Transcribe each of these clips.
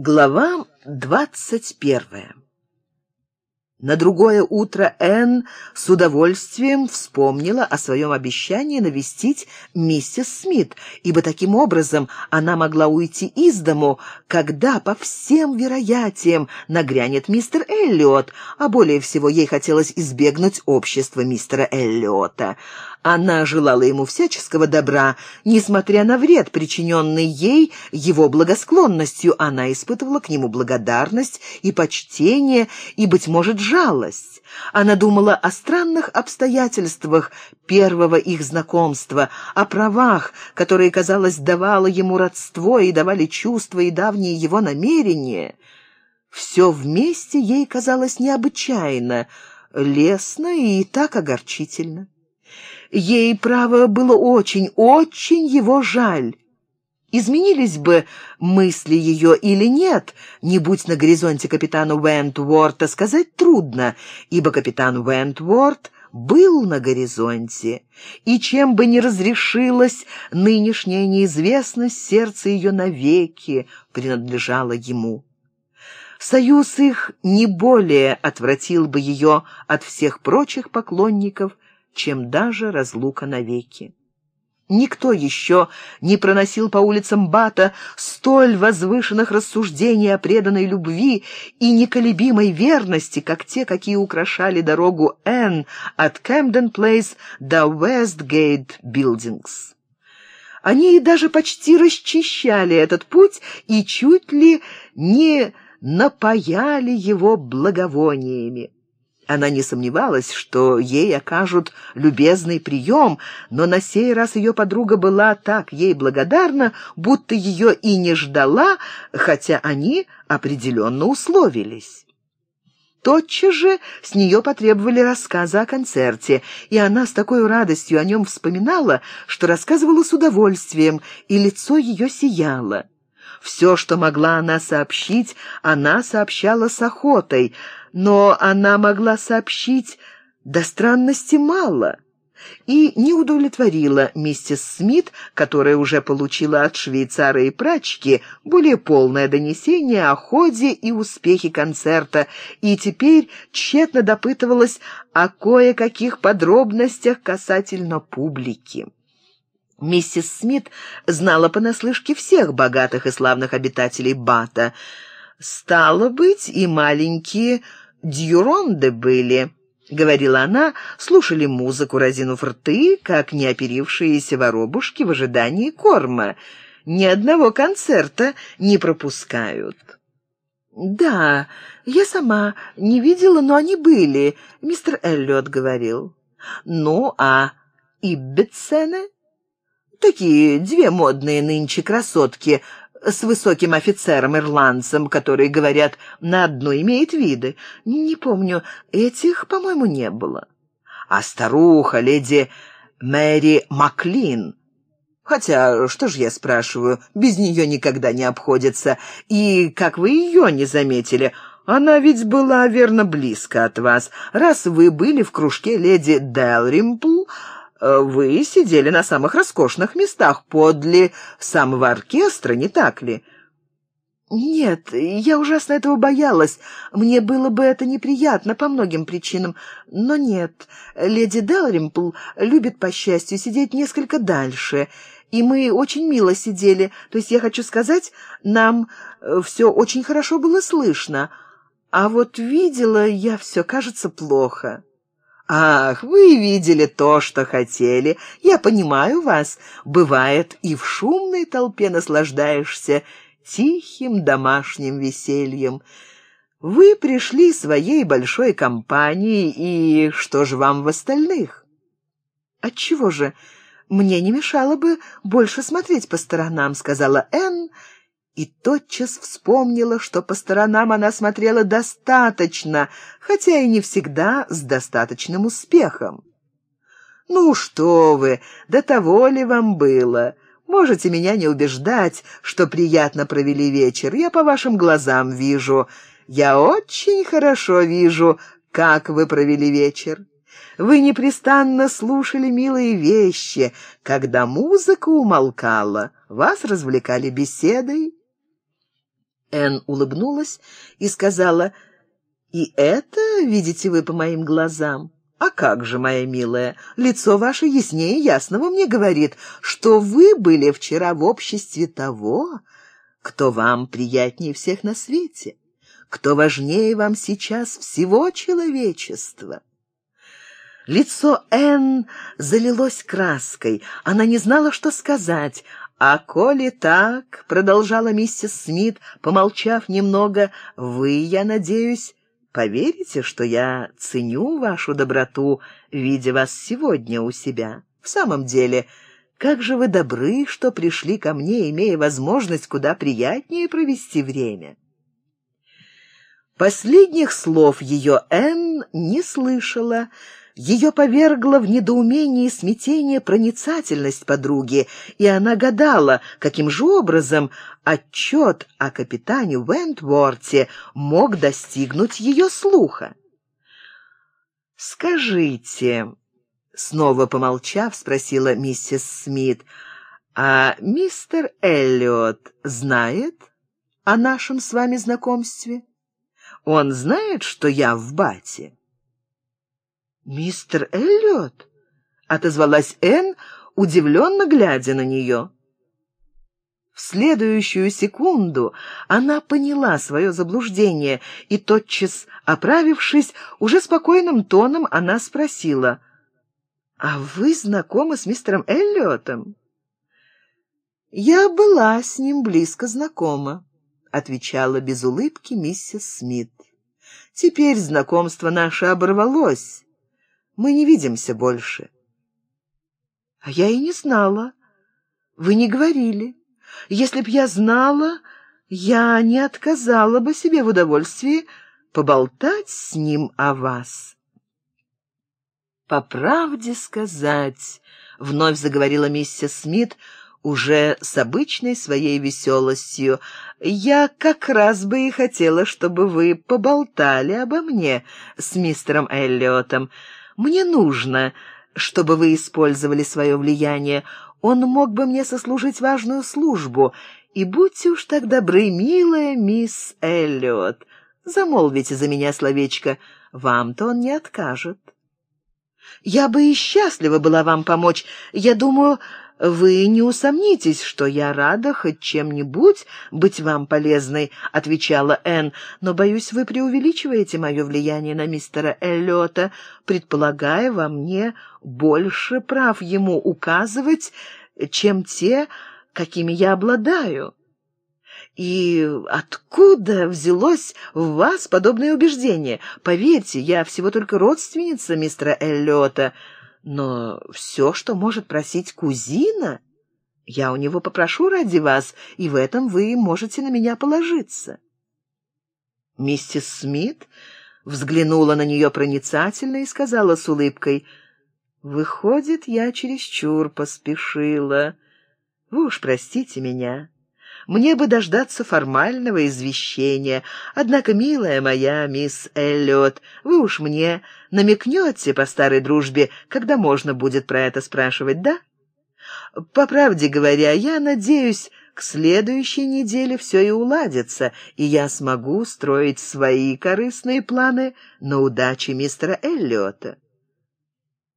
Глава двадцать первая на другое утро Энн с удовольствием вспомнила о своем обещании навестить миссис Смит, ибо таким образом она могла уйти из дому, когда, по всем вероятиям, нагрянет мистер Эллиот, а более всего ей хотелось избегнуть общества мистера Эллиота. Она желала ему всяческого добра, несмотря на вред, причиненный ей его благосклонностью. Она испытывала к нему благодарность и почтение, и, быть может, жалость. Она думала о странных обстоятельствах первого их знакомства, о правах, которые, казалось, давало ему родство и давали чувства и давние его намерения. Все вместе ей казалось необычайно, лестно и так огорчительно. Ей, право, было очень, очень его жаль. Изменились бы мысли ее или нет, не будь на горизонте капитана Уэнтворта, сказать трудно, ибо капитан Уэнтворт был на горизонте, и чем бы ни разрешилась нынешняя неизвестность, сердце ее навеки принадлежало ему. Союз их не более отвратил бы ее от всех прочих поклонников, чем даже разлука навеки. Никто еще не проносил по улицам Бата столь возвышенных рассуждений о преданной любви и неколебимой верности, как те, какие украшали дорогу Н от Кэмден-Плейс до Вестгейт Билдингс. Они даже почти расчищали этот путь и чуть ли не напаяли его благовониями. Она не сомневалась, что ей окажут любезный прием, но на сей раз ее подруга была так ей благодарна, будто ее и не ждала, хотя они определенно условились. Тотчас же с нее потребовали рассказа о концерте, и она с такой радостью о нем вспоминала, что рассказывала с удовольствием, и лицо ее сияло. Все, что могла она сообщить, она сообщала с охотой, но она могла сообщить до странности мало и не удовлетворила миссис Смит, которая уже получила от швейцара и прачки более полное донесение о ходе и успехе концерта, и теперь тщетно допытывалась о кое-каких подробностях касательно публики. Миссис Смит знала понаслышке всех богатых и славных обитателей Бата. Стало быть, и маленькие дьюронды были, — говорила она, слушали музыку, разинув рты, как неоперившиеся воробушки в ожидании корма. Ни одного концерта не пропускают. «Да, я сама не видела, но они были», — мистер Эллиот говорил. «Ну, а Иббетсены?» Такие две модные нынче красотки с высоким офицером-ирландцем, который, говорят, на одну имеет виды. Не помню, этих, по-моему, не было. А старуха, леди Мэри Маклин... Хотя, что ж я спрашиваю, без нее никогда не обходится. И как вы ее не заметили, она ведь была, верно, близко от вас. Раз вы были в кружке леди Делримпл, вы сидели на самых роскошных местах подле самого оркестра, не так ли?» «Нет, я ужасно этого боялась. Мне было бы это неприятно по многим причинам. Но нет, леди Делримпл любит, по счастью, сидеть несколько дальше. И мы очень мило сидели. То есть я хочу сказать, нам э, все очень хорошо было слышно. А вот видела я все, кажется, плохо». «Ах, вы видели то, что хотели. Я понимаю вас. Бывает, и в шумной толпе наслаждаешься тихим домашним весельем. Вы пришли своей большой компанией, и что же вам в остальных?» «Отчего же? Мне не мешало бы больше смотреть по сторонам», — сказала Энн, — и тотчас вспомнила, что по сторонам она смотрела достаточно, хотя и не всегда с достаточным успехом. «Ну что вы, до того ли вам было? Можете меня не убеждать, что приятно провели вечер. Я по вашим глазам вижу. Я очень хорошо вижу, как вы провели вечер. Вы непрестанно слушали милые вещи. Когда музыка умолкала, вас развлекали беседой, Энн улыбнулась и сказала, «И это видите вы по моим глазам?» «А как же, моя милая, лицо ваше яснее ясного мне говорит, что вы были вчера в обществе того, кто вам приятнее всех на свете, кто важнее вам сейчас всего человечества». Лицо Энн залилось краской. Она не знала, что сказать. «А коли так, — продолжала миссис Смит, помолчав немного, — вы, я надеюсь, поверите, что я ценю вашу доброту, видя вас сегодня у себя. В самом деле, как же вы добры, что пришли ко мне, имея возможность куда приятнее провести время». Последних слов ее Энн не слышала, — ее повергла в недоумение и смятение проницательность подруги, и она гадала, каким же образом отчет о капитане Вентворте мог достигнуть ее слуха. «Скажите», — снова помолчав, спросила миссис Смит, «а мистер Эллиот знает о нашем с вами знакомстве? Он знает, что я в Бате?» «Мистер Эллиот?» — отозвалась Энн, удивленно глядя на нее. В следующую секунду она поняла свое заблуждение, и, тотчас оправившись, уже спокойным тоном она спросила, «А вы знакомы с мистером Эллиотом?» «Я была с ним близко знакома», — отвечала без улыбки миссис Смит. «Теперь знакомство наше оборвалось». Мы не видимся больше. А я и не знала. Вы не говорили. Если б я знала, я не отказала бы себе в удовольствии поболтать с ним о вас. По правде сказать, вновь заговорила миссис Смит, уже с обычной своей веселостью. «Я как раз бы и хотела, чтобы вы поболтали обо мне с мистером Эллиотом. Мне нужно, чтобы вы использовали свое влияние. Он мог бы мне сослужить важную службу. И будьте уж так добры, милая мисс Эллиот, замолвите за меня словечко. Вам-то он не откажет. Я бы и счастлива была вам помочь. Я думаю, «Вы не усомнитесь, что я рада хоть чем-нибудь быть вам полезной», — отвечала Энн, «но, боюсь, вы преувеличиваете мое влияние на мистера Эллиота, предполагая во мне больше прав ему указывать, чем те, какими я обладаю». И откуда взялось в вас подобное убеждение? Поверьте, я всего только родственница мистера Эллиота, — но все, что может просить кузина, я у него попрошу ради вас, и в этом вы можете на меня положиться». Миссис Смит взглянула на нее проницательно и сказала с улыбкой, «Выходит, я чересчур поспешила. Вы уж простите меня». Мне бы дождаться формального извещения. Однако, милая моя мисс Эллиот, вы уж мне намекнете по старой дружбе, когда можно будет про это спрашивать, да? По правде говоря, я надеюсь, к следующей неделе все и уладится, и я смогу строить свои корыстные планы на удаче мистера Эллиота.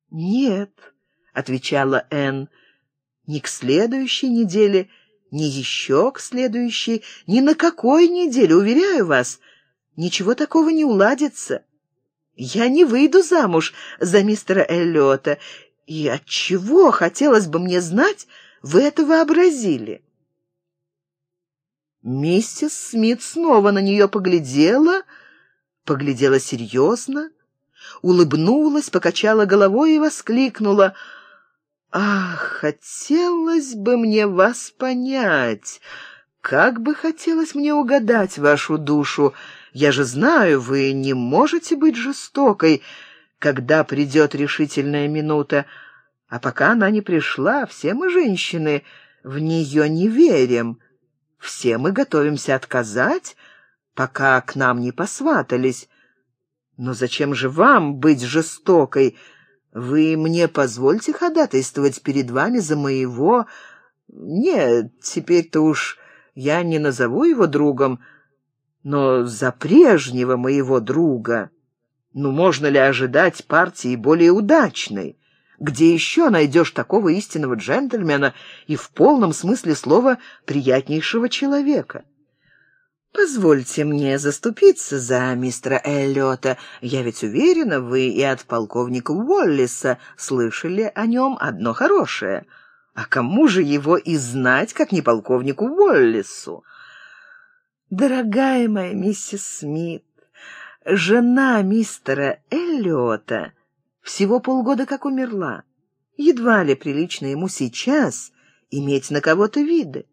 «Нет», — отвечала Энн, — «не к следующей неделе, — ни еще к следующей, ни на какой неделе, уверяю вас, ничего такого не уладится. Я не выйду замуж за мистера Эллиота, и от чего хотелось бы мне знать, вы это вообразили?» Миссис Смит снова на нее поглядела, поглядела серьезно, улыбнулась, покачала головой и воскликнула — «Ах, хотелось бы мне вас понять. Как бы хотелось мне угадать вашу душу. Я же знаю, вы не можете быть жестокой, когда придет решительная минута. А пока она не пришла, все мы, женщины, в нее не верим. Все мы готовимся отказать, пока к нам не посватались. Но зачем же вам быть жестокой?» Вы мне позвольте ходатайствовать перед вами за моего... Нет, теперь-то уж я не назову его другом, Но за прежнего моего друга... Ну, можно ли ожидать партии более удачной? Где еще найдешь такого истинного джентльмена и в полном смысле слова приятнейшего человека? «Позвольте мне заступиться за мистера Эллиота. Я ведь уверена, вы и от полковника Уоллиса слышали о нем одно хорошее. А кому же его и знать, как не полковнику Уоллису?» «Дорогая моя миссис Смит, жена мистера Эллиота всего полгода как умерла. Едва ли прилично ему сейчас иметь на кого-то виды.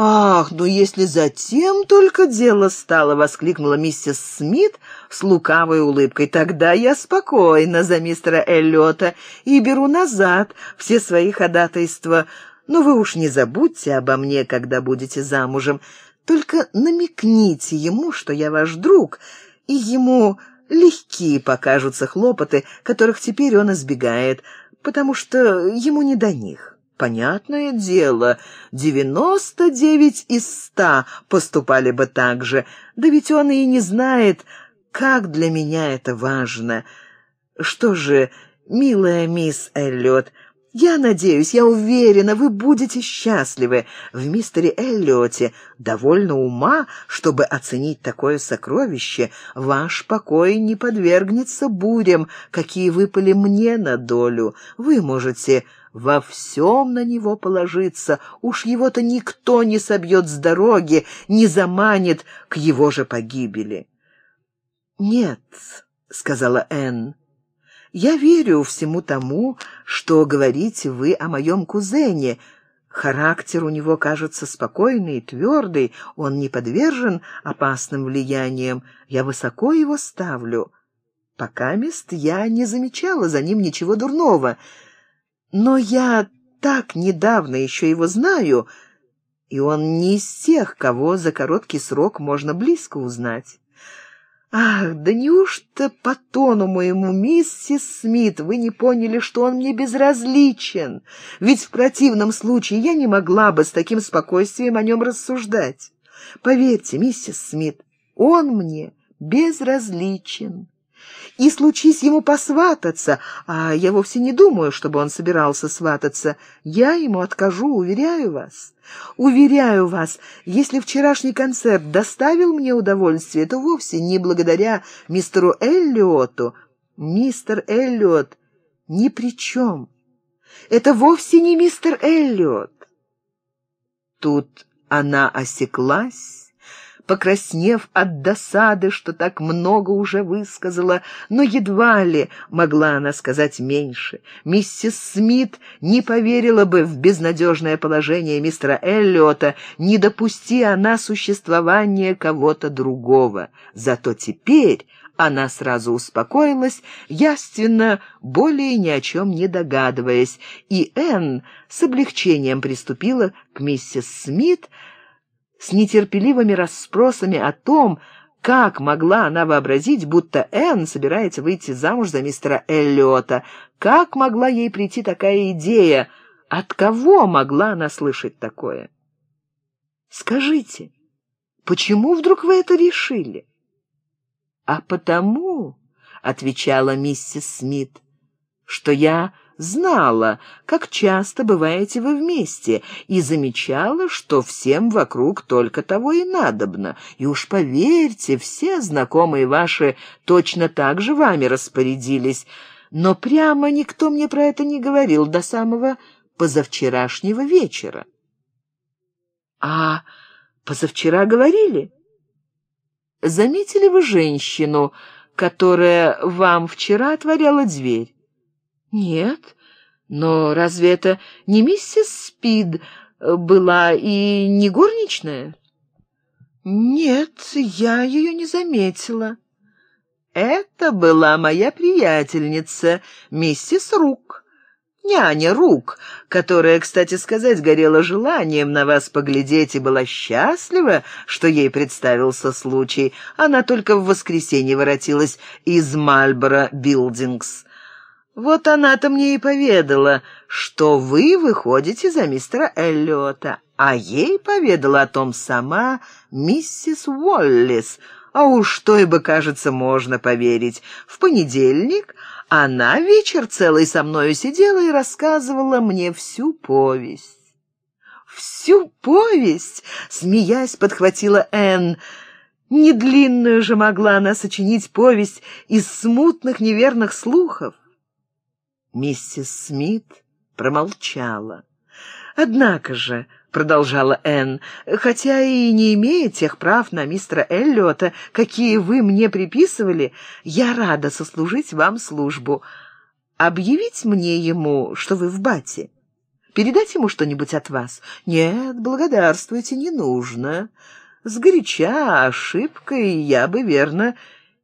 «Ах, ну если затем только дело стало!» — воскликнула миссис Смит с лукавой улыбкой. «Тогда я спокойна за мистера Эллиота и беру назад все свои ходатайства. Но вы уж не забудьте обо мне, когда будете замужем. Только намекните ему, что я ваш друг, и ему легкие покажутся хлопоты, которых теперь он избегает, потому что ему не до них». Понятное дело, девяносто девять из ста поступали бы так же, да ведь он и не знает, как для меня это важно. Что же, милая мисс Эллиот, я надеюсь, я уверена, вы будете счастливы. В мистере Эллиоте довольно ума, чтобы оценить такое сокровище. Ваш покой не подвергнется бурям, какие выпали мне на долю. Вы можете во всем на него положиться. Уж его-то никто не собьет с дороги, не заманит к его же погибели. «Нет», — сказала Энн, — «я верю всему тому, что говорите вы о моем кузене. Характер у него кажется спокойный и твердый, он не подвержен опасным влияниям. Я высоко его ставлю». Пока мест я не замечала за ним ничего дурного — но я так недавно еще его знаю, и он не из тех, кого за короткий срок можно близко узнать. Ах, да неужто по тону моему, миссис Смит, вы не поняли, что он мне безразличен? Ведь в противном случае я не могла бы с таким спокойствием о нем рассуждать. Поверьте, миссис Смит, он мне безразличен и случись ему посвататься, а я вовсе не думаю, чтобы он собирался свататься, я ему откажу, уверяю вас. Уверяю вас, если вчерашний концерт доставил мне удовольствие, то вовсе не благодаря мистеру Эллиоту. Мистер Эллиот ни при чем. Это вовсе не мистер Эллиот. Тут она осеклась покраснев от досады, что так много уже высказала, но едва ли могла она сказать меньше. Миссис Смит не поверила бы в безнадежное положение мистера Эллиота, не допусти она существования кого-то другого. Зато теперь она сразу успокоилась, яственно, более ни о чем не догадываясь, и Энн с облегчением приступила к миссис Смит, с нетерпеливыми расспросами о том, как могла она вообразить, будто Энн собирается выйти замуж за мистера Эллиота? Как могла ей прийти такая идея? От кого могла она слышать такое? «Скажите, почему вдруг вы это решили?» «А потому», — отвечала миссис Смит, — «что я знала, как часто бываете вы вместе, и замечала, что всем вокруг только того и надобно. И уж поверьте, все знакомые ваши точно так же вами распорядились. Но прямо никто мне про это не говорил до самого позавчерашнего вечера. А позавчера говорили? Заметили вы женщину, которая вам вчера отворяла дверь? «Нет, но разве это не миссис Спид была и не горничная?» «Нет, я ее не заметила». «Это была моя приятельница, миссис Рук, няня Рук, которая, кстати сказать, горела желанием на вас поглядеть и была счастлива, что ей представился случай. Она только в воскресенье воротилась из Мальборо Билдингс. Вот она-то мне и поведала, что вы выходите за мистера Эллиота. а ей поведала о том сама миссис Уоллис, а уж то бы, кажется, можно поверить. В понедельник она вечер целый со мною сидела и рассказывала мне всю повесть. «Всю повесть?» — смеясь, подхватила Энн. Недлинную же могла она сочинить повесть из смутных неверных слухов. Миссис Смит промолчала. «Однако же», — продолжала Энн, «хотя и не имея тех прав на мистера Эллиота, какие вы мне приписывали, я рада сослужить вам службу. Объявить мне ему, что вы в бате? Передать ему что-нибудь от вас? Нет, благодарствуйте, не нужно. Сгоряча ошибкой я бы, верно,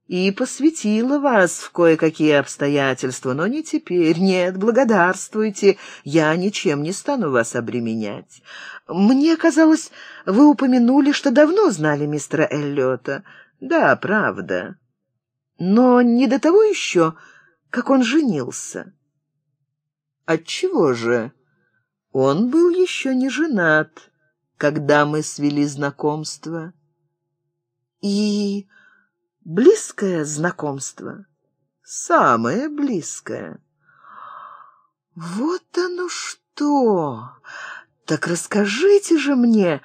и посвятила вас в кое-какие обстоятельства, но не теперь. Нет, благодарствуйте, я ничем не стану вас обременять. Мне казалось, вы упомянули, что давно знали мистера Эллиота. Да, правда. Но не до того еще, как он женился. Отчего же? Он был еще не женат, когда мы свели знакомство. И близкое знакомство? Самое близкое. Вот оно что! Так расскажите же мне,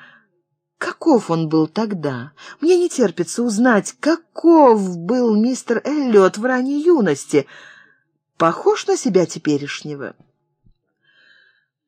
каков он был тогда? Мне не терпится узнать, каков был мистер Эллиот в ранней юности. Похож на себя теперешнего?»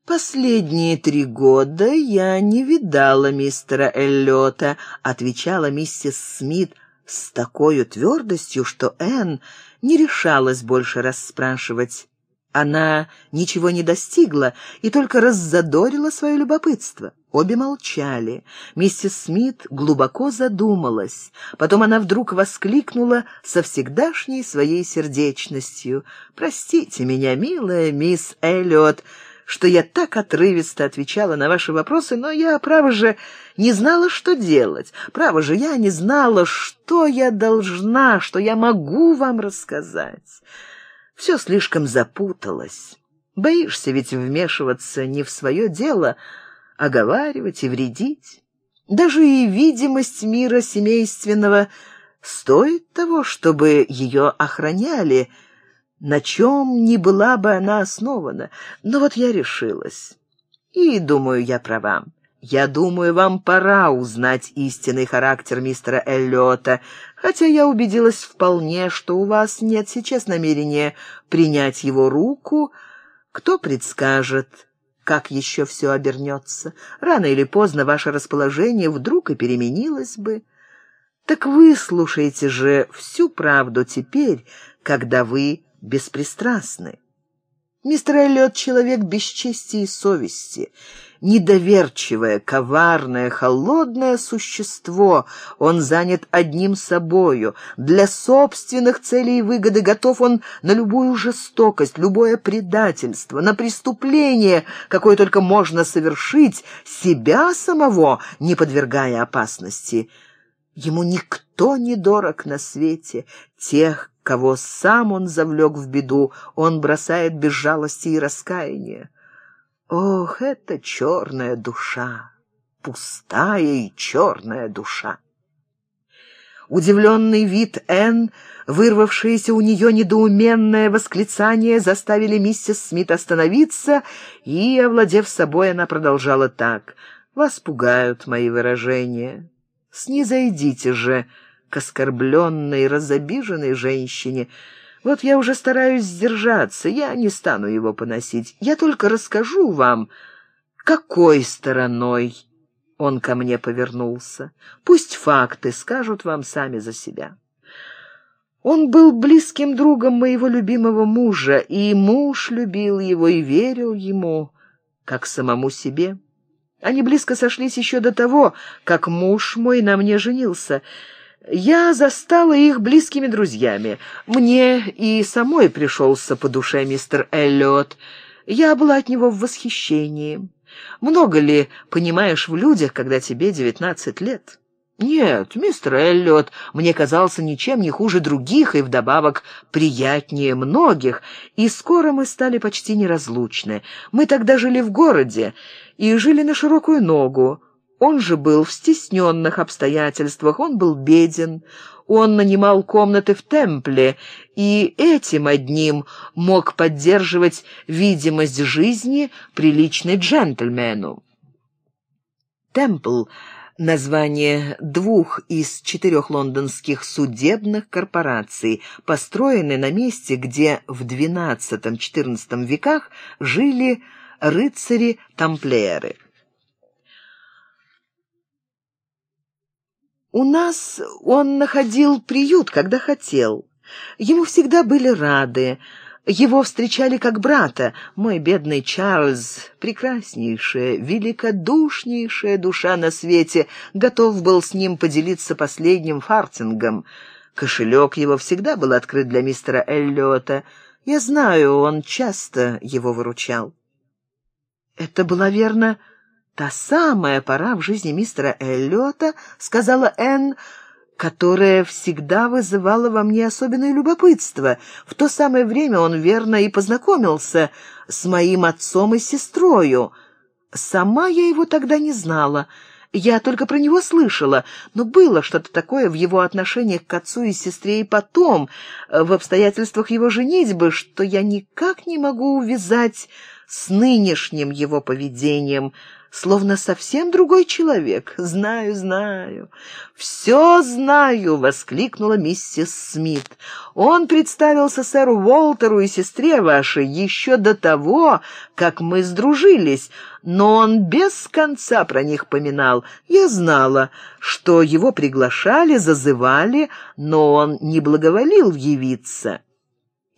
«Последние три года я не видала мистера Эллиота», — отвечала миссис Смит с такой твердостью, что Энн не решалась больше расспрашивать. Она ничего не достигла и только раззадорила свое любопытство. Обе молчали. Миссис Смит глубоко задумалась. Потом она вдруг воскликнула со всегдашней своей сердечностью. «Простите меня, милая мисс Эллиот, что я так отрывисто отвечала на ваши вопросы, но я, право же, не знала, что делать. Право же, я не знала, что я должна, что я могу вам рассказать. Все слишком запуталось. Боишься ведь вмешиваться не в свое дело, а говаривать и вредить. Даже и видимость мира семейственного стоит того, чтобы ее охраняли, — на чем ни была бы она основана. Но вот я решилась. И думаю, я права. Я думаю, вам пора узнать истинный характер мистера Эллиота, хотя я убедилась вполне, что у вас нет сейчас намерения принять его руку. Кто предскажет, как еще все обернется? Рано или поздно ваше расположение вдруг и переменилось бы. Так вы слушаете же всю правду теперь, когда вы беспристрастны. Мистер Эллиот — человек без чести и совести, недоверчивое, коварное, холодное существо. Он занят одним собою. Для собственных целей и выгоды готов он на любую жестокость, любое предательство, на преступление, какое только можно совершить, себя самого не подвергая опасности. Ему никто не дорог на свете. Тех, Кого сам он завлек в беду, он бросает без жалости и раскаяния. Ох, это черная душа, пустая и черная душа. Удивленный вид Энн, вырвавшееся у нее недоуменное восклицание, заставили миссис Смит остановиться, и, овладев собой, она продолжала так. «Вас пугают мои выражения. Снизойдите же, к оскорбленной, разобиженной женщине. Вот я уже стараюсь сдержаться, я не стану его поносить. Я только расскажу вам, какой стороной он ко мне повернулся. Пусть факты скажут вам сами за себя. Он был близким другом моего любимого мужа, и муж любил его и верил ему, как самому себе. Они близко сошлись еще до того, как муж мой на мне женился — я застала их близкими друзьями. Мне и самой пришелся по душе мистер Эллиот. Я была от него в восхищении. Много ли понимаешь в людях, когда тебе девятнадцать лет? Нет, мистер Эллиот мне казался ничем не хуже других и вдобавок приятнее многих, и скоро мы стали почти неразлучны. Мы тогда жили в городе и жили на широкую ногу. Он же был в стесненных обстоятельствах, он был беден, он нанимал комнаты в темпле, и этим одним мог поддерживать видимость жизни, приличной джентльмену. Темпл — название двух из четырех лондонских судебных корпораций, построены на месте, где в XII-XIV веках жили рыцари-тамплиеры. У нас он находил приют, когда хотел. Ему всегда были рады, его встречали как брата. Мой бедный Чарльз, прекраснейшая, великодушнейшая душа на свете, готов был с ним поделиться последним фартингом. Кошелек его всегда был открыт для мистера Эллиота. Я знаю, он часто его выручал. Это была, верно, та самая пора в жизни мистера Эллиота, сказала Энн, которая всегда вызывала во мне особенное любопытство. В то самое время он верно и познакомился с моим отцом и сестрою. Сама я его тогда не знала. Я только про него слышала, но было что-то такое в его отношениях к отцу и сестре и потом, в обстоятельствах его женитьбы, что я никак не могу увязать с нынешним его поведением — словно совсем другой человек. Знаю, знаю, все знаю, воскликнула миссис Смит. Он представился сэру Уолтеру и сестре вашей еще до того, как мы сдружились, но он без конца про них поминал. Я знала, что его приглашали, зазывали, но он не благоволил явиться.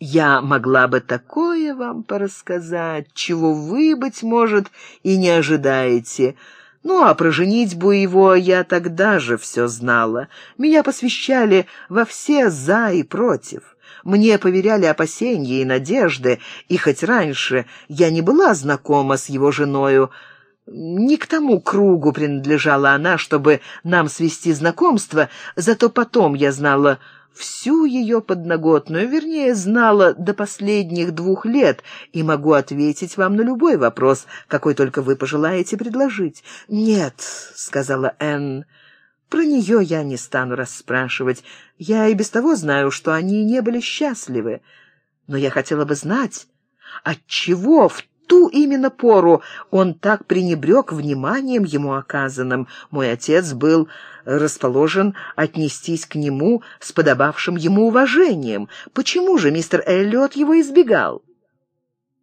Я могла бы такое вам порассказать, чего вы, быть может, и не ожидаете. Ну, а про женитьбу его я тогда же все знала. Меня посвящали во все «за» и «против». Мне поверяли опасения и надежды, и хоть раньше я не была знакома с его женою, не к тому кругу принадлежала она, чтобы нам свести знакомство, зато потом я знала всю ее подноготную, вернее, знала до последних двух лет и могу ответить вам на любой вопрос, какой только вы пожелаете предложить. «Нет», — сказала Энн, — «про нее я не стану расспрашивать. Я и без того знаю, что они не были счастливы. Но я хотела бы знать, отчего в ту именно пору он так пренебрег вниманием ему оказанным. Мой отец был расположен отнестись к нему с подобавшим ему уважением. Почему же мистер Эллиот его избегал?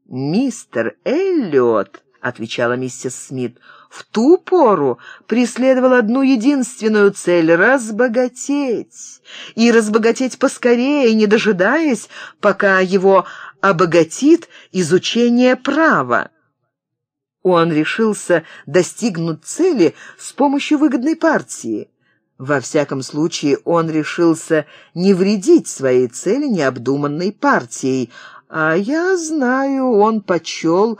«Мистер Эллиот», — отвечала миссис Смит, — «в ту пору преследовал одну единственную цель — разбогатеть. И разбогатеть поскорее, не дожидаясь, пока его обогатит изучение права. Он решился достигнуть цели с помощью выгодной партии. Во всяком случае, он решился не вредить своей цели необдуманной партией, а я знаю, он почел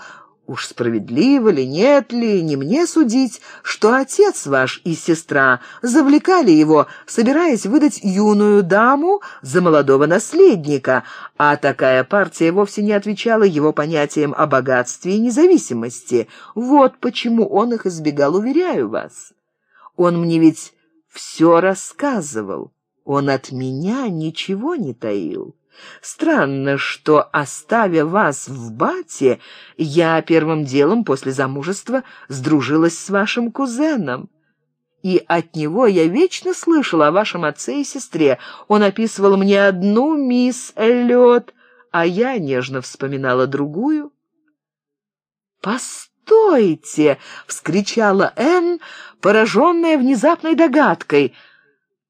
Уж справедливо ли, нет ли, не мне судить, что отец ваш и сестра завлекали его, собираясь выдать юную даму за молодого наследника, а такая партия вовсе не отвечала его понятиям о богатстве и независимости. Вот почему он их избегал, уверяю вас. Он мне ведь все рассказывал, он от меня ничего не таил. Странно, что, оставя вас в Бате, я первым делом после замужества сдружилась с вашим кузеном. И от него я вечно слышала о вашем отце и сестре. Он описывал мне одну мисс Эллиот, а я нежно вспоминала другую. «Постойте!» — вскричала Энн, пораженная внезапной догадкой.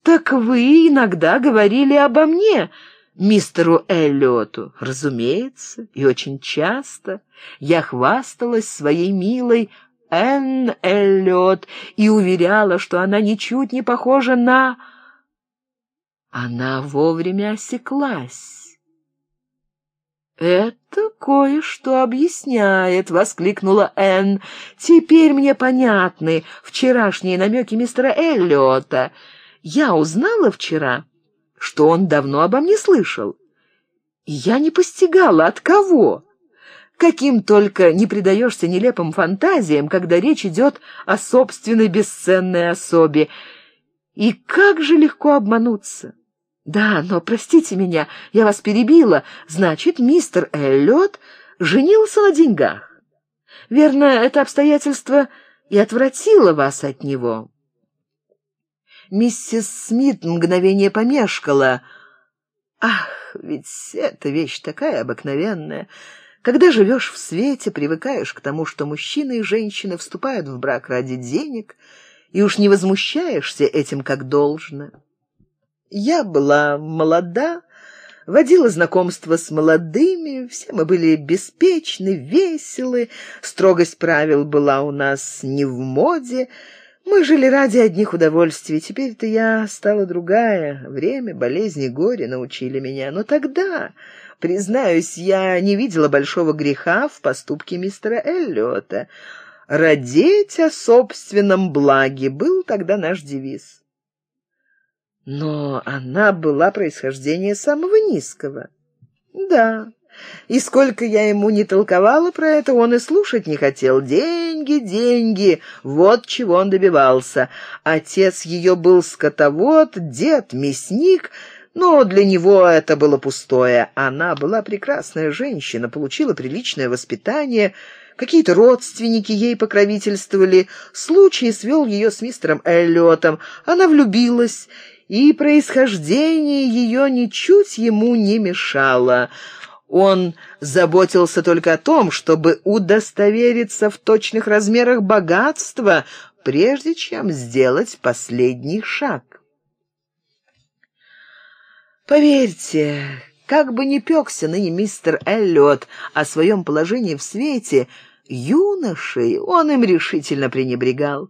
«Так вы иногда говорили обо мне!» Мистеру Эллиоту. Разумеется, и очень часто я хвасталась своей милой Энн Эллиот и уверяла, что она ничуть не похожа на... Она вовремя осеклась. «Это кое-что объясняет», — воскликнула Энн. «Теперь мне понятны вчерашние намеки мистера Эллиота. Я узнала вчера, что он давно обо мне слышал. Я не постигала, от кого. Каким только не предаешься нелепым фантазиям, когда речь идет о собственной бесценной особе. И как же легко обмануться!» «Да, но простите меня, я вас перебила. Значит, мистер Эллиот женился на деньгах. Верно, это обстоятельство и отвратило вас от него». Миссис Смит мгновение помешкала. «Ах, ведь эта вещь такая обыкновенная. Когда живешь в свете, привыкаешь к тому, что мужчины и женщины вступают в брак ради денег, и уж не возмущаешься этим как должно». Я была молода, водила знакомства с молодыми, все мы были беспечны, веселы, строгость правил была у нас не в моде, мы жили ради одних удовольствий, теперь-то я стала другая, время, болезни, горе научили меня, но тогда... Признаюсь, я не видела большого греха в поступке мистера Эллиота. «Родить о собственном благе» был тогда наш девиз. Но она была происхождения самого низкого. Да, и сколько я ему не толковала про это, он и слушать не хотел. Деньги, деньги, вот чего он добивался. Отец ее был скотовод, дед мясник, но для него это было пустое. Она была прекрасная женщина, получила приличное воспитание, Какие-то родственники ей покровительствовали. Случай свел ее с мистером Эллиотом. Она влюбилась и происхождение ее ничуть ему не мешало. Он заботился только о том, чтобы удостовериться в точных размерах богатства, прежде чем сделать последний шаг. Поверьте, как бы ни пекся ныне мистер Эллиот о своем положении в свете, юношей он им решительно пренебрегал.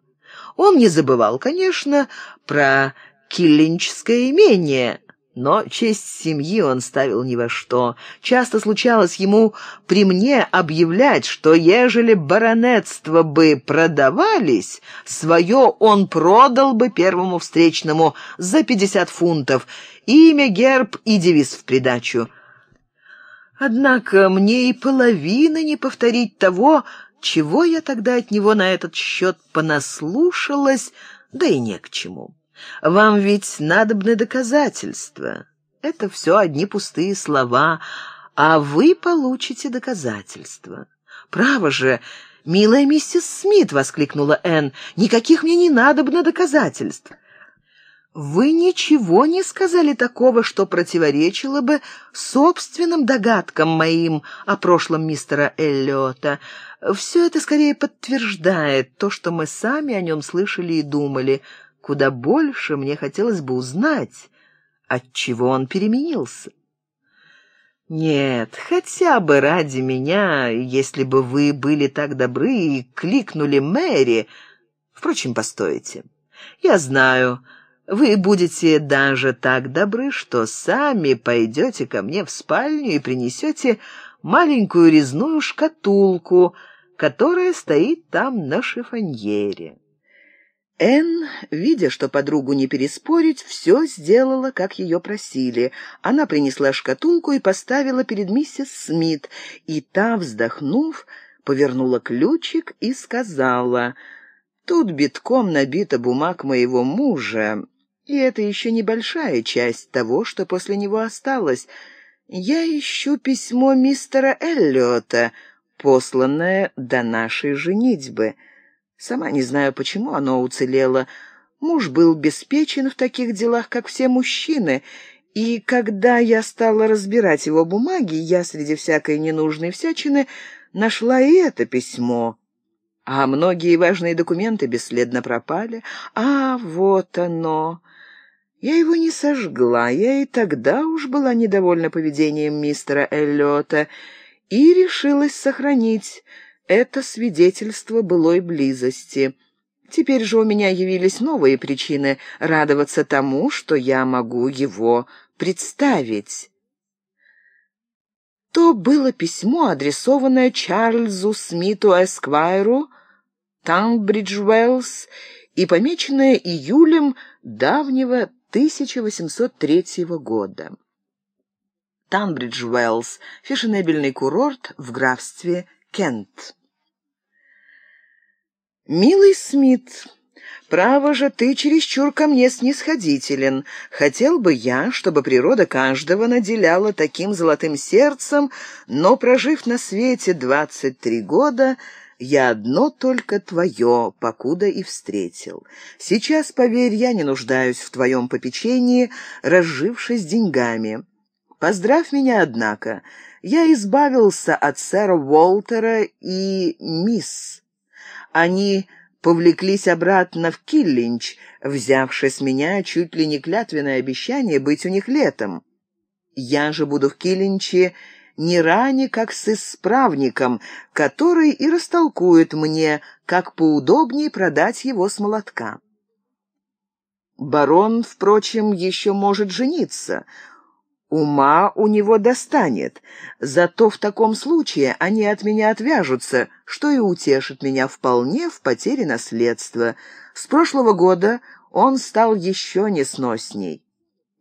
Он не забывал, конечно, про киллинческое имение, но честь семьи он ставил ни во что. Часто случалось ему при мне объявлять, что ежели баронетства бы продавались, свое он продал бы первому встречному за пятьдесят фунтов, имя, герб и девиз в придачу. Однако мне и половины не повторить того, чего я тогда от него на этот счет понаслушалась, да и не к чему. Вам ведь надобны доказательства. Это все одни пустые слова, а вы получите доказательства. Право же, милая миссис Смит, — воскликнула Энн, — никаких мне не надобно доказательств. Вы ничего не сказали такого, что противоречило бы собственным догадкам моим о прошлом мистера Эллиота. Все это скорее подтверждает то, что мы сами о нем слышали и думали. Куда больше мне хотелось бы узнать, от чего он переменился. Нет, хотя бы ради меня, если бы вы были так добры и кликнули Мэри. Впрочем, постойте. Я знаю, вы будете даже так добры, что сами пойдете ко мне в спальню и принесете маленькую резную шкатулку, которая стоит там на шифоньере. Энн, видя, что подругу не переспорить, все сделала, как ее просили. Она принесла шкатулку и поставила перед миссис Смит, и та, вздохнув, повернула ключик и сказала, «Тут битком набита бумаг моего мужа, и это еще небольшая часть того, что после него осталось. Я ищу письмо мистера Эллиота, посланное до нашей женитьбы». Сама не знаю, почему оно уцелело. Муж был беспечен в таких делах, как все мужчины, и когда я стала разбирать его бумаги, я среди всякой ненужной всячины нашла и это письмо. А многие важные документы бесследно пропали. А, вот оно. Я его не сожгла, я и тогда уж была недовольна поведением мистера Эллиота и решилась сохранить это свидетельство былой близости. Теперь же у меня явились новые причины радоваться тому, что я могу его представить. То было письмо, адресованное Чарльзу Смиту Эсквайру, Танбридж Уэллс, и помеченное июлем давнего 1803 года. Танбридж Уэллс — фешенебельный курорт в графстве Кент. «Милый Смит, право же, ты чересчур ко мне снисходителен. Хотел бы я, чтобы природа каждого наделяла таким золотым сердцем, но, прожив на свете двадцать три года, я одно только твое, покуда и встретил. Сейчас, поверь, я не нуждаюсь в твоем попечении, разжившись деньгами. Поздравь меня, однако. Я избавился от сэра Уолтера и мисс. Они повлеклись обратно в Киллинч, взявши с меня чуть ли не клятвенное обещание быть у них летом. Я же буду в Киллинче не ранее, как с исправником, который и растолкует мне, как поудобнее продать его с молотка. Барон, впрочем, еще может жениться. Ума у него достанет. Зато в таком случае они от меня отвяжутся, что и утешит меня вполне в потере наследства. С прошлого года он стал еще несносней.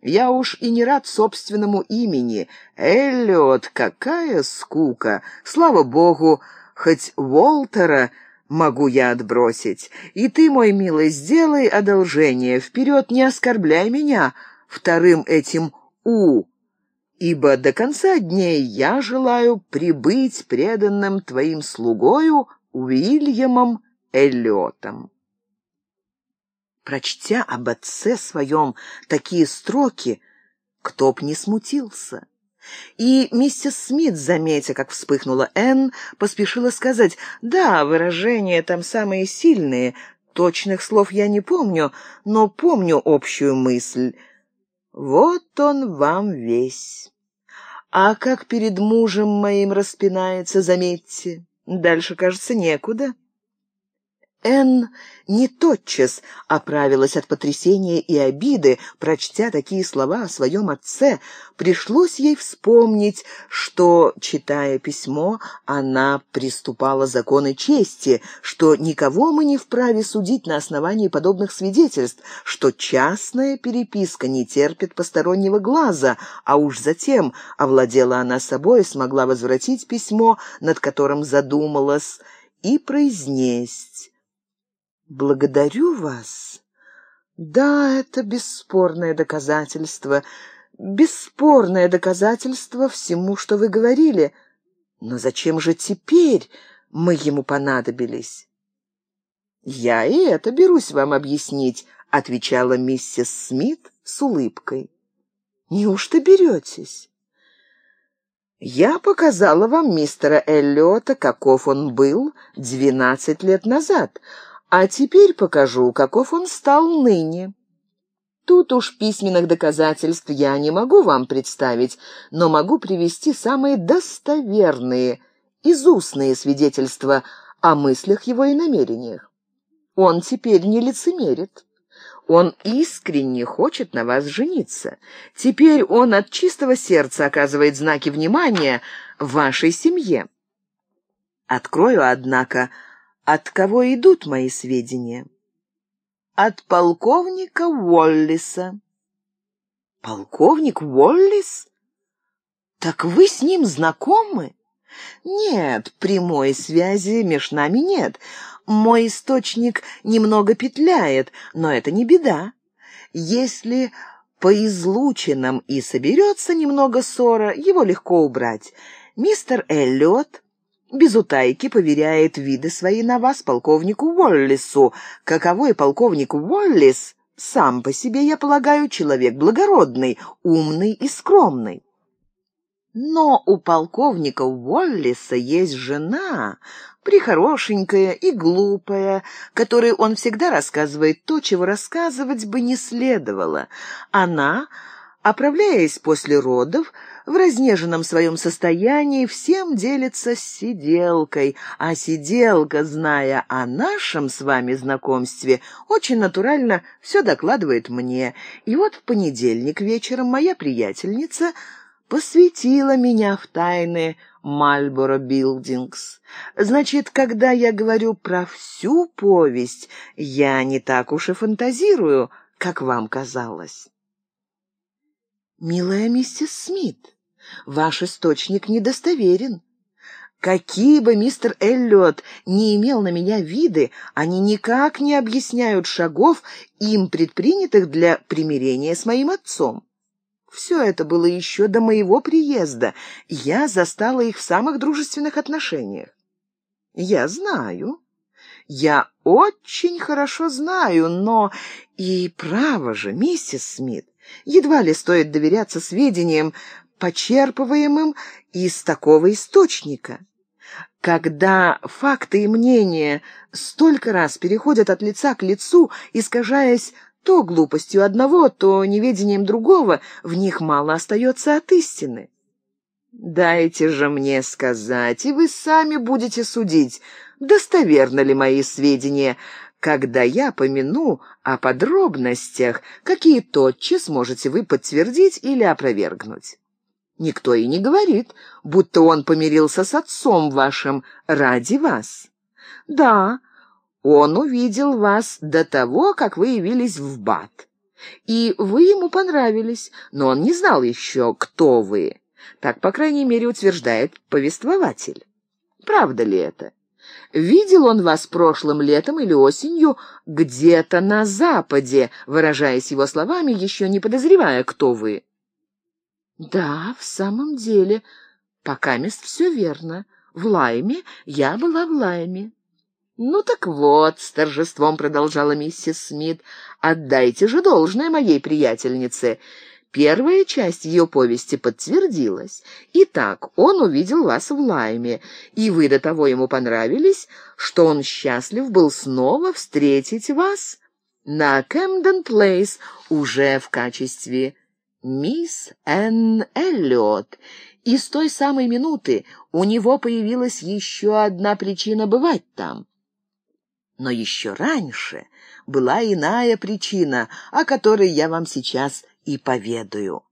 Я уж и не рад собственному имени. Эллиот, какая скука! Слава богу, хоть Уолтера могу я отбросить. И ты, мой милый, сделай одолжение. Вперед не оскорбляй меня вторым этим «у», ибо до конца дней я желаю прибыть преданным твоим слугою Уильямом Эллиотом. Прочтя об отце своем такие строки, кто б не смутился. И миссис Смит, заметя, как вспыхнула Энн, поспешила сказать, «Да, выражения там самые сильные, точных слов я не помню, но помню общую мысль». Вот он вам весь. А как перед мужем моим распинается, заметьте. Дальше, кажется, некуда. Энн не тотчас оправилась от потрясения и обиды, прочтя такие слова о своем отце. Пришлось ей вспомнить, что, читая письмо, она приступала законы чести, что никого мы не вправе судить на основании подобных свидетельств, что частная переписка не терпит постороннего глаза, а уж затем овладела она собой и смогла возвратить письмо, над которым задумалась, и произнесть «Благодарю вас. Да, это бесспорное доказательство, бесспорное доказательство всему, что вы говорили. Но зачем же теперь мы ему понадобились?» «Я и это берусь вам объяснить», — отвечала миссис Смит с улыбкой. «Неужто беретесь?» «Я показала вам мистера Эллиота, каков он был двенадцать лет назад, а теперь покажу, каков он стал ныне. Тут уж письменных доказательств я не могу вам представить, но могу привести самые достоверные, изустные свидетельства о мыслях его и намерениях. Он теперь не лицемерит. Он искренне хочет на вас жениться. Теперь он от чистого сердца оказывает знаки внимания вашей семье. Открою, однако, от кого идут мои сведения? От полковника Уоллиса. Полковник Уоллис? Так вы с ним знакомы? Нет, прямой связи между нами нет. Мой источник немного петляет, но это не беда. Если по излучинам и соберется немного ссора, его легко убрать. Мистер Эллиот без утайки поверяет виды свои на вас полковнику Уоллису. Каковой полковник Уоллис сам по себе, я полагаю, человек благородный, умный и скромный. Но у полковника Уоллиса есть жена, прихорошенькая и глупая, которой он всегда рассказывает то, чего рассказывать бы не следовало. Она, оправляясь после родов, в разнеженном своем состоянии всем делится с сиделкой, а сиделка, зная о нашем с вами знакомстве, очень натурально все докладывает мне. И вот в понедельник вечером моя приятельница посвятила меня в тайны Мальборо Билдингс. Значит, когда я говорю про всю повесть, я не так уж и фантазирую, как вам казалось. Милая миссис Смит, ваш источник недостоверен. Какие бы мистер Эллиот не имел на меня виды, они никак не объясняют шагов, им предпринятых для примирения с моим отцом. Все это было еще до моего приезда. Я застала их в самых дружественных отношениях. Я знаю. Я очень хорошо знаю, но... И право же, миссис Смит, едва ли стоит доверяться сведениям, почерпываемым из такого источника. Когда факты и мнения столько раз переходят от лица к лицу, искажаясь то глупостью одного, то неведением другого, в них мало остается от истины. Дайте же мне сказать, и вы сами будете судить, достоверны ли мои сведения, когда я помяну о подробностях, какие тотчас можете вы подтвердить или опровергнуть. Никто и не говорит, будто он помирился с отцом вашим ради вас. Да, он увидел вас до того, как вы явились в Бат. И вы ему понравились, но он не знал еще, кто вы. Так, по крайней мере, утверждает повествователь. Правда ли это? Видел он вас прошлым летом или осенью где-то на Западе, выражаясь его словами, еще не подозревая, кто вы? Да, в самом деле, пока мест все верно. В Лайме я была в Лайме. «Ну так вот», — с торжеством продолжала миссис Смит, — «отдайте же должное моей приятельнице». Первая часть ее повести подтвердилась. Итак, он увидел вас в Лайме, и вы до того ему понравились, что он счастлив был снова встретить вас на Кэмден Плейс уже в качестве мисс Энн Эллиот. И с той самой минуты у него появилась еще одна причина бывать там. Но еще раньше была иная причина, о которой я вам сейчас и поведаю.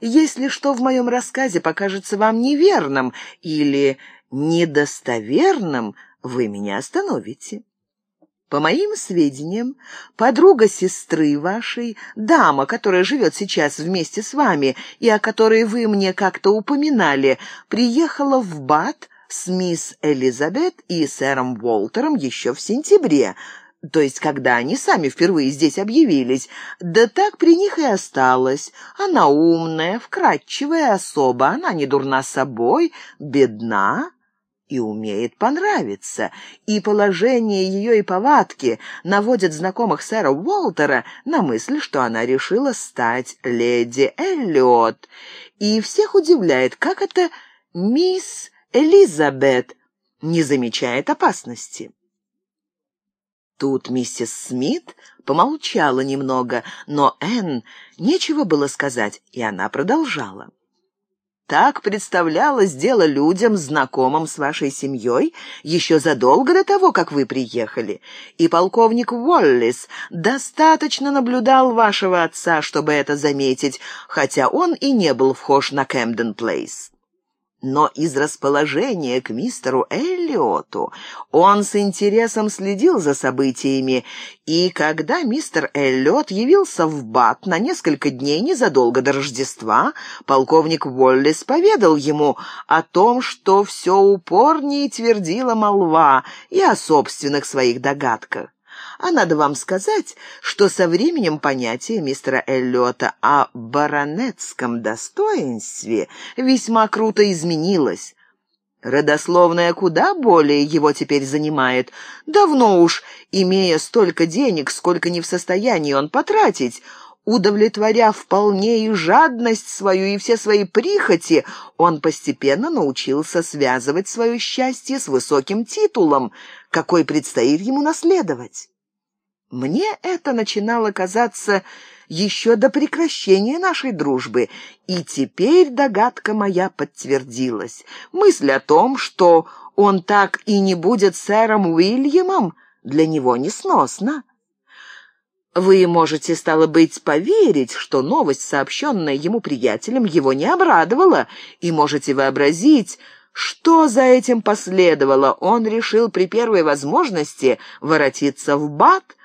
Если что в моем рассказе покажется вам неверным или недостоверным, вы меня остановите. По моим сведениям, подруга сестры вашей, дама, которая живет сейчас вместе с вами и о которой вы мне как-то упоминали, приехала в Бат с мисс Элизабет и сэром Уолтером еще в сентябре, то есть когда они сами впервые здесь объявились. Да так при них и осталась. Она умная, вкрадчивая особа, она не дурна собой, бедна и умеет понравиться, и положение ее и повадки наводят знакомых сэра Уолтера на мысль, что она решила стать леди Эллиот, и всех удивляет, как это мисс Элизабет не замечает опасности. Тут миссис Смит помолчала немного, но Энн нечего было сказать, и она продолжала. Так представлялось дело людям, знакомым с вашей семьей, еще задолго до того, как вы приехали. И полковник Уоллис достаточно наблюдал вашего отца, чтобы это заметить, хотя он и не был вхож на Кэмден-Плейс. Но из расположения к мистеру Эллиоту он с интересом следил за событиями, и когда мистер Эллиот явился в Бат на несколько дней незадолго до Рождества, полковник Уоллес поведал ему о том, что все упорнее твердила молва и о собственных своих догадках. А надо вам сказать, что со временем понятие мистера Эллиота о баронетском достоинстве весьма круто изменилось. Родословная куда более его теперь занимает. Давно уж, имея столько денег, сколько не в состоянии он потратить, удовлетворяв вполне и жадность свою, и все свои прихоти, он постепенно научился связывать свое счастье с высоким титулом, какой предстоит ему наследовать. Мне это начинало казаться еще до прекращения нашей дружбы, и теперь догадка моя подтвердилась. Мысль о том, что он так и не будет сэром Уильямом, для него несносна. Вы можете, стало быть, поверить, что новость, сообщенная ему приятелем, его не обрадовала, и можете вообразить, что за этим последовало. Он решил при первой возможности воротиться в Бат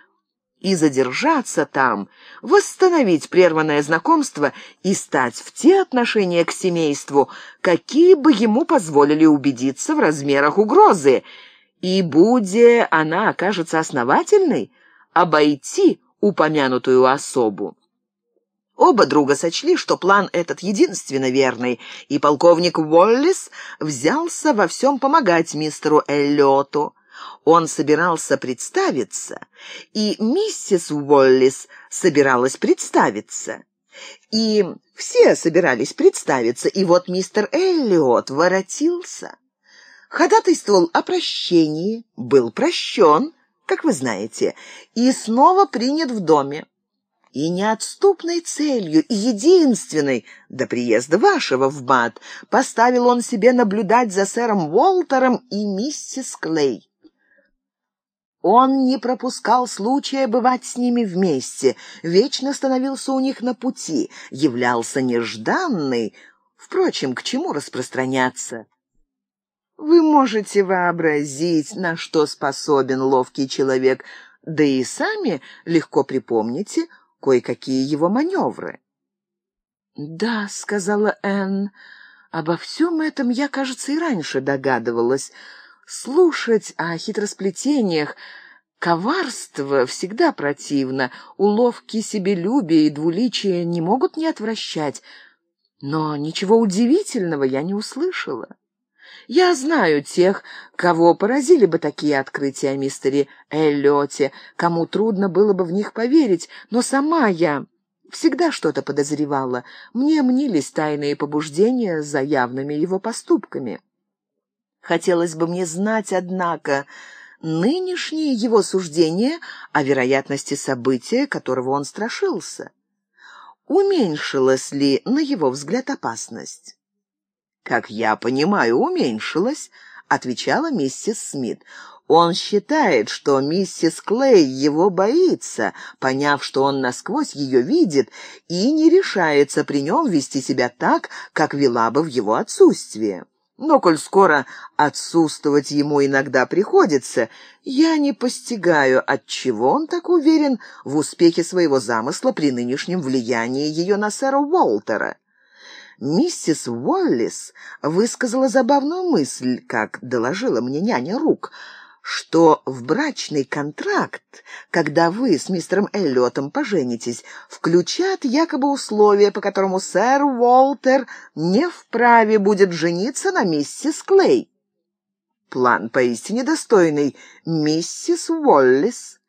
и задержаться там, восстановить прерванное знакомство и стать в те отношения к семейству, какие бы ему позволили убедиться в размерах угрозы, и, будя она окажется основательной, обойти упомянутую особу. Оба друга сочли, что план этот единственно верный, и полковник Уоллис взялся во всем помогать мистеру Эллиоту. Он собирался представиться, и миссис Уоллис собиралась представиться. И все собирались представиться, и вот мистер Эллиот воротился. Ходатайствовал о прощении, был прощен, как вы знаете, и снова принят в доме. И неотступной целью, и единственной, до приезда вашего в Бат, поставил он себе наблюдать за сэром Уолтером и миссис Клей. Он не пропускал случая бывать с ними вместе, вечно становился у них на пути, являлся нежданный. Впрочем, к чему распространяться? Вы можете вообразить, на что способен ловкий человек, да и сами легко припомните кое-какие его маневры. «Да», — сказала Энн, — «обо всем этом я, кажется, и раньше догадывалась. Слушать о хитросплетениях, коварство всегда противно, уловки себелюбия и двуличия не могут не отвращать, но ничего удивительного я не услышала». Я знаю тех, кого поразили бы такие открытия о мистере Эллиоте, кому трудно было бы в них поверить, но сама я всегда что-то подозревала. Мне мнились тайные побуждения за явными его поступками. Хотелось бы мне знать, однако, нынешние его суждения о вероятности события, которого он страшился. Уменьшилась ли, на его взгляд, опасность? «Как я понимаю, уменьшилась», — отвечала миссис Смит. «Он считает, что миссис Клей его боится, поняв, что он насквозь ее видит, и не решается при нем вести себя так, как вела бы в его отсутствие». Но коль скоро отсутствовать ему иногда приходится, я не постигаю, отчего он так уверен в успехе своего замысла при нынешнем влиянии ее на сэра Уолтера. Миссис Уоллис высказала забавную мысль, как доложила мне няня Рук, что в брачный контракт, когда вы с мистером Эллиотом поженитесь, включат якобы условия, по которому сэр Уолтер не вправе будет жениться на миссис Клей. План поистине достойный миссис Уоллис.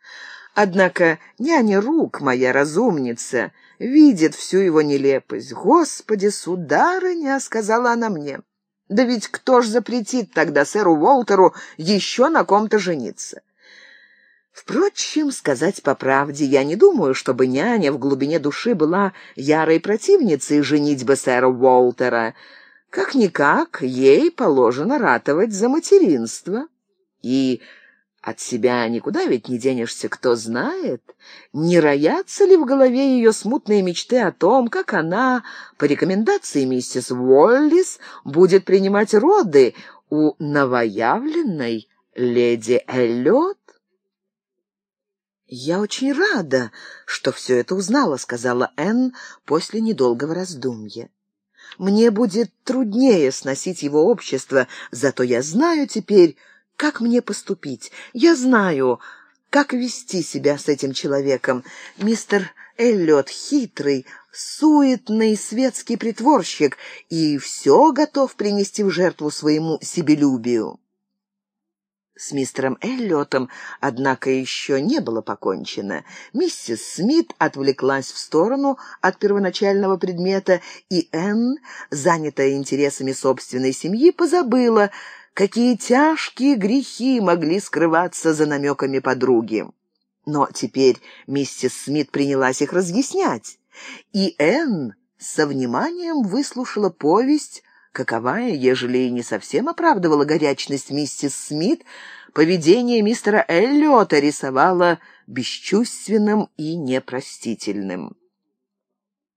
Однако няня Рук, моя разумница, видит всю его нелепость. «Господи, сударыня!» — сказала она мне. «Да ведь кто ж запретит тогда сэру Уолтеру еще на ком-то жениться?» Впрочем, сказать по правде, я не думаю, чтобы няня в глубине души была ярой противницей женитьбы сэра Уолтера. Как-никак, ей положено ратовать за материнство. И от себя никуда ведь не денешься, кто знает. Не роятся ли в голове ее смутные мечты о том, как она, по рекомендации миссис Уоллис, будет принимать роды у новоявленной леди Эллиот? «Я очень рада, что все это узнала», — сказала Энн после недолгого раздумья. «Мне будет труднее сносить его общество, зато я знаю теперь, как мне поступить? Я знаю, как вести себя с этим человеком. Мистер Эллиот хитрый, суетный светский притворщик и все готов принести в жертву своему себелюбию. С мистером Эллиотом, однако, еще не было покончено. Миссис Смит отвлеклась в сторону от первоначального предмета, и Энн, занятая интересами собственной семьи, позабыла, какие тяжкие грехи могли скрываться за намеками подруги. Но теперь миссис Смит принялась их разъяснять, и Энн со вниманием выслушала повесть, каковая, ежели и не совсем оправдывала горячность миссис Смит, поведение мистера Эллиота рисовало бесчувственным и непростительным.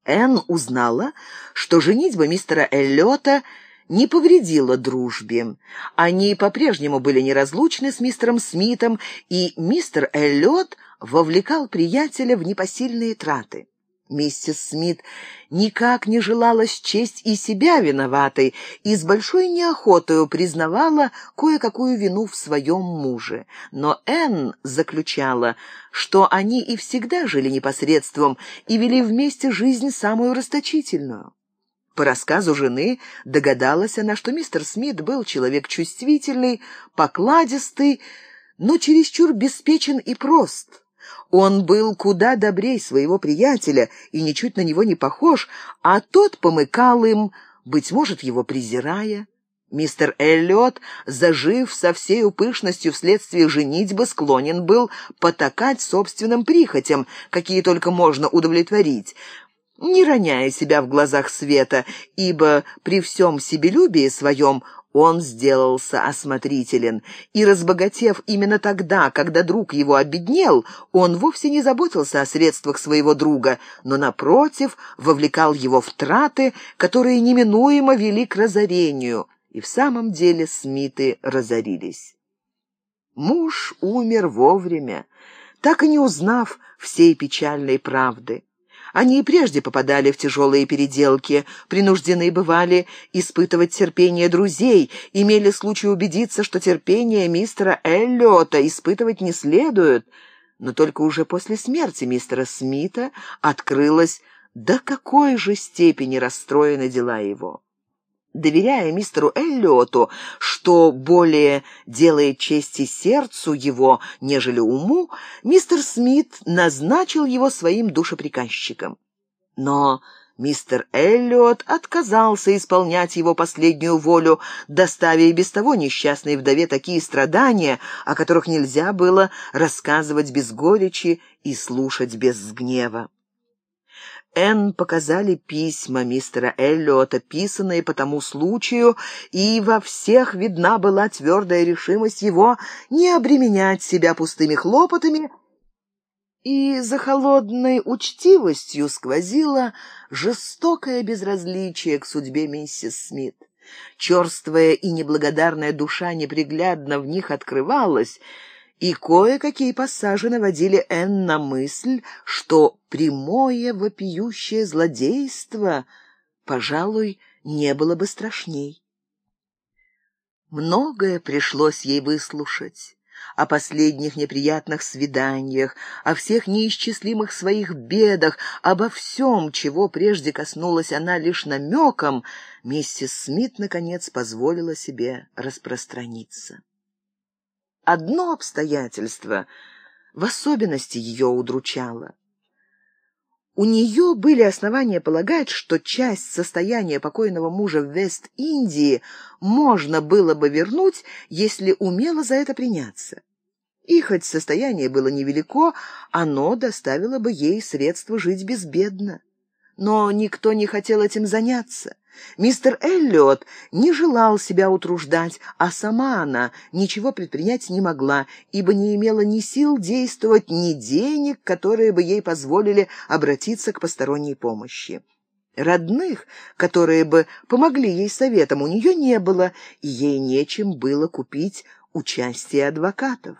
Энн узнала, что женитьба мистера Эллиота не повредила дружбе. Они по-прежнему были неразлучны с мистером Смитом, и мистер Эллиот вовлекал приятеля в непосильные траты. Миссис Смит никак не желала счесть и себя виноватой и с большой неохотою признавала кое-какую вину в своем муже. Но Энн заключала, что они и всегда жили непосредством и вели вместе жизнь самую расточительную. По рассказу жены догадалась она, что мистер Смит был человек чувствительный, покладистый, но чересчур беспечен и прост. Он был куда добрей своего приятеля и ничуть на него не похож, а тот помыкал им, быть может, его презирая. Мистер Эллиот, зажив со всей пышностью вследствие женитьбы, склонен был потакать собственным прихотям, какие только можно удовлетворить, не роняя себя в глазах света, ибо при всем себелюбии своем он сделался осмотрителен, и, разбогатев именно тогда, когда друг его обеднел, он вовсе не заботился о средствах своего друга, но, напротив, вовлекал его в траты, которые неминуемо вели к разорению, и в самом деле Смиты разорились. Муж умер вовремя, так и не узнав всей печальной правды. Они и прежде попадали в тяжелые переделки, принуждены бывали испытывать терпение друзей, имели случай убедиться, что терпение мистера Эллиота испытывать не следует, но только уже после смерти мистера Смита открылось, до какой же степени расстроены дела его доверяя мистеру Эллиоту, что более делает чести сердцу его, нежели уму, мистер Смит назначил его своим душеприказчиком. Но мистер Эллиот отказался исполнять его последнюю волю, доставя и без того несчастной вдове такие страдания, о которых нельзя было рассказывать без горечи и слушать без гнева. Энн показали письма мистера Эллиота, писанные по тому случаю, и во всех видна была твердая решимость его не обременять себя пустыми хлопотами, и за холодной учтивостью сквозило жестокое безразличие к судьбе миссис Смит. Черствая и неблагодарная душа неприглядно в них открывалась, и кое-какие пассажи наводили Энн на мысль, что прямое вопиющее злодейство, пожалуй, не было бы страшней. Многое пришлось ей выслушать о последних неприятных свиданиях, о всех неисчислимых своих бедах, обо всем, чего прежде коснулась она лишь намеком, миссис Смит, наконец, позволила себе распространиться. Одно обстоятельство в особенности ее удручало. У нее были основания полагать, что часть состояния покойного мужа в Вест-Индии можно было бы вернуть, если умело за это приняться. И хоть состояние было невелико, оно доставило бы ей средства жить безбедно. Но никто не хотел этим заняться. Мистер Эллиот не желал себя утруждать, а сама она ничего предпринять не могла, ибо не имела ни сил действовать, ни денег, которые бы ей позволили обратиться к посторонней помощи. Родных, которые бы помогли ей советом, у нее не было, и ей нечем было купить участие адвокатов.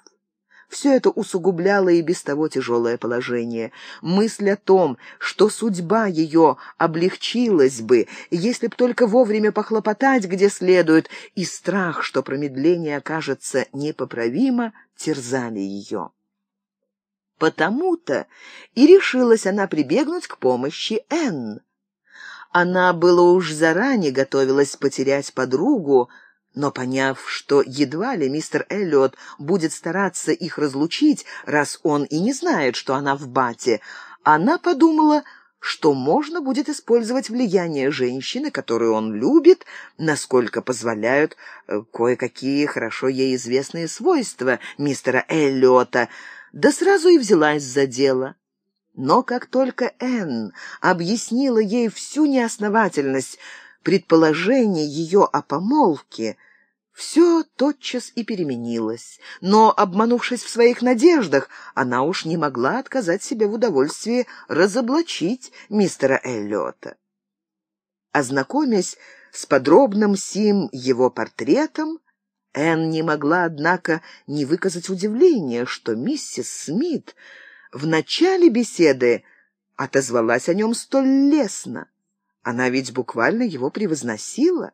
Все это усугубляло и без того тяжелое положение. Мысль о том, что судьба ее облегчилась бы, если б только вовремя похлопотать где следует, и страх, что промедление окажется непоправимо, терзали ее. Потому-то и решилась она прибегнуть к помощи Энн. Она было уж заранее готовилась потерять подругу, но поняв, что едва ли мистер Эллиот будет стараться их разлучить, раз он и не знает, что она в бате, она подумала, что можно будет использовать влияние женщины, которую он любит, насколько позволяют э, кое-какие хорошо ей известные свойства мистера Эллиота, да сразу и взялась за дело. Но как только Энн объяснила ей всю неосновательность предположения ее о помолвке, Все тотчас и переменилось, но, обманувшись в своих надеждах, она уж не могла отказать себе в удовольствии разоблачить мистера Эллиота. Ознакомясь с подробным сим его портретом, Энн не могла, однако, не выказать удивления, что миссис Смит в начале беседы отозвалась о нем столь лестно. Она ведь буквально его превозносила.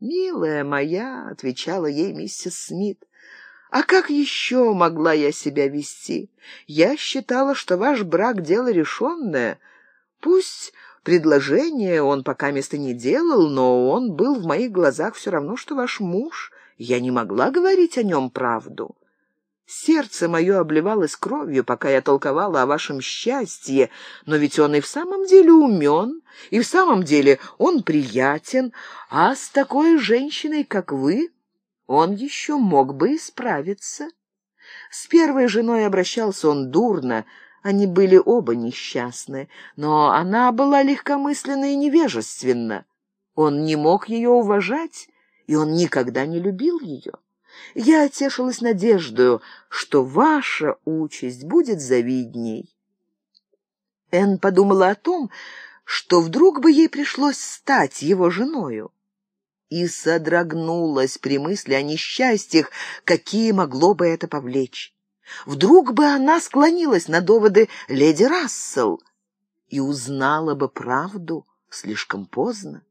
«Милая моя», — отвечала ей миссис Смит, — «а как еще могла я себя вести? Я считала, что ваш брак — дело решенное. Пусть предложение он пока места не делал, но он был в моих глазах все равно, что ваш муж. Я не могла говорить о нем правду». Сердце мое обливалось кровью, пока я толковала о вашем счастье, но ведь он и в самом деле умен, и в самом деле он приятен, а с такой женщиной, как вы, он еще мог бы исправиться. С первой женой обращался он дурно, они были оба несчастны, но она была легкомысленна и невежественна. Он не мог ее уважать, и он никогда не любил ее. Я тешилась надеждою, что ваша участь будет завидней. Энн подумала о том, что вдруг бы ей пришлось стать его женою, и содрогнулась при мысли о несчастьях, какие могло бы это повлечь. Вдруг бы она склонилась на доводы леди Рассел и узнала бы правду слишком поздно.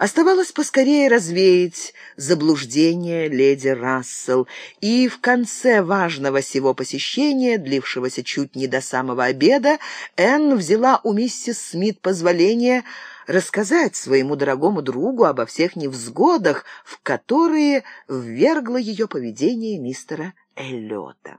Оставалось поскорее развеять заблуждение леди Рассел, и в конце важного сего посещения, длившегося чуть не до самого обеда, Энн взяла у миссис Смит позволение рассказать своему дорогому другу обо всех невзгодах, в которые ввергло ее поведение мистера Эллиота.